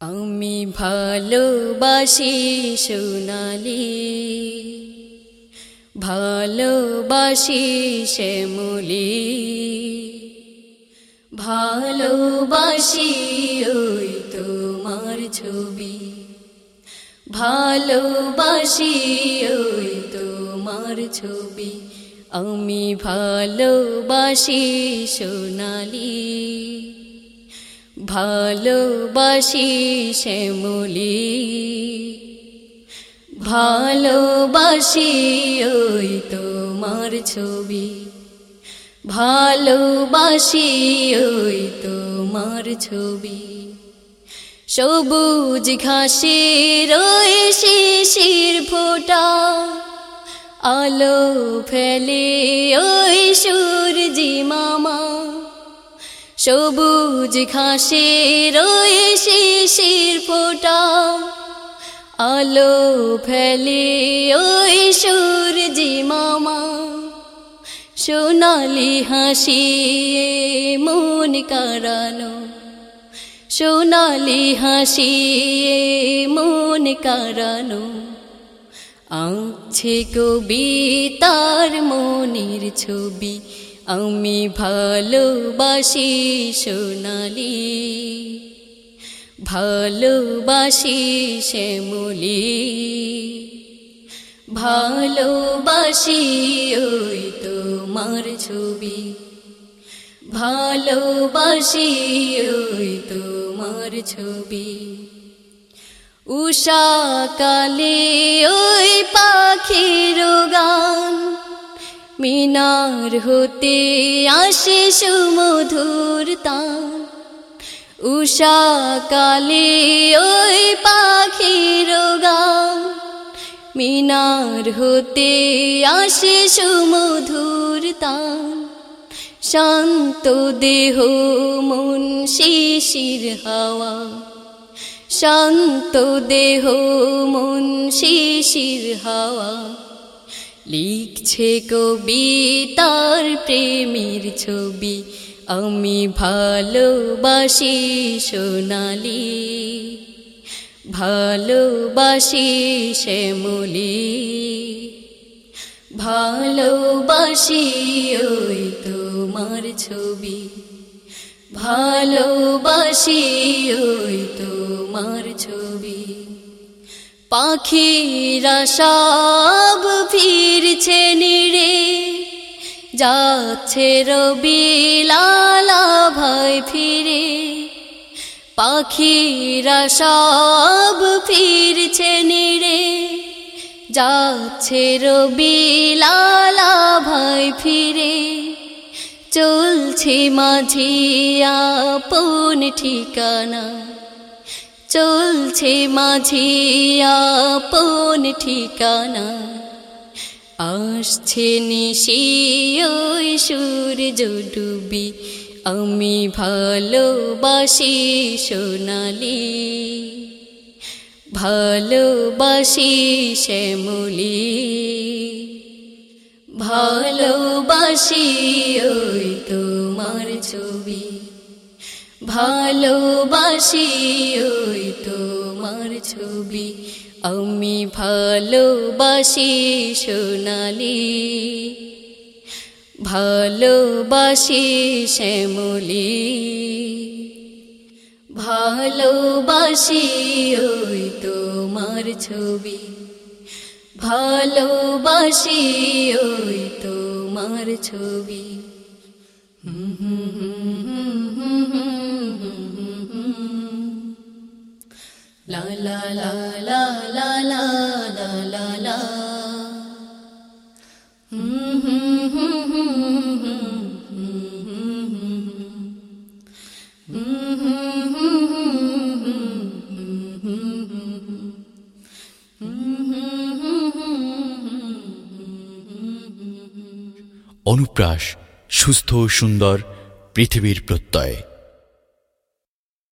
আমি ভালোবাসি সোনালি। ভালোবাসি শ্যামলি ভালোবাসি ওই তোমার ছবি। ভালোবাসি ওই তোমার ছবি। আমি ভালোবাসি সোনালি। ভালোবাসি শ্যামলি ভালোবাসি ওই তোমার ছবি। ভালোবাসি ওই তোমার ছবি। সবুজ ঘাসের ওই শিশির ফোটা। আলো ফেলে ওই সূর্যি মামা। সবুজ ঘাসের ওই শিশির ফোটা। আলো ফেলে ওই সূর্যি মামা। সোনালি হাসি মন কারানো সোনালি হাসি মন কারানো আঁকছে কবিতার মনের ছবি। আমি ভালোবাসি সোনালি, ভালোবাসি শ্যামলি ভালোবাসি ওই তোমার ছবি, ভালোবাসি ওই তোমার ছবি। উষা কালে ওই পাখির গান মিনার হতে আসে সুমধুর তান উষা কালে ওই পাখির গান। মিনার হতে আসে সুমধুর তান শান্ত দেহ মন শিশির হাওয়া। শান্ত দেহ মন শিশির হাওয়া। লিখছে কবিতার প্রেমের ছবি। আমি ভালোবাসি সোনালি, ভালোবাসি শ্যামলি, ভালোবাসি ওই তোমার ছবি, ভালোবাসি ওই তোমার ছবি। পাখিরা সব ফিরছে নিড়ে। যাচ্ছে রবি লালা ভাই ফিরে। পাখিরা সব ফিরছে নিড়ে। যাচ্ছে রবি লালা ভাই ফিরে। চলছে মাঝি আপন ঠিকানা। চলছে মাঝি আপন ঠিকানা। আসছে নিশি ওই সূর্য ডুবি। আমি ভালোবাসি সোনালি। ভালোবাসি শ্যামলি। ভালোবাসি ওই তোমার ছবি। ভালোবাসি ওই তোমার ছবি। আমি ভালোবাসি সোনালি। ভালোবাসি শ্যামলি। ভালোবাসি ওই তোমার ছবি। ভালোবাসি ওই তোমার ছবি। লা লা লা লা লা লা লা লা লা অনুপ্রাস সুস্থ সুন্দর পৃথিবীর প্রত্যয়।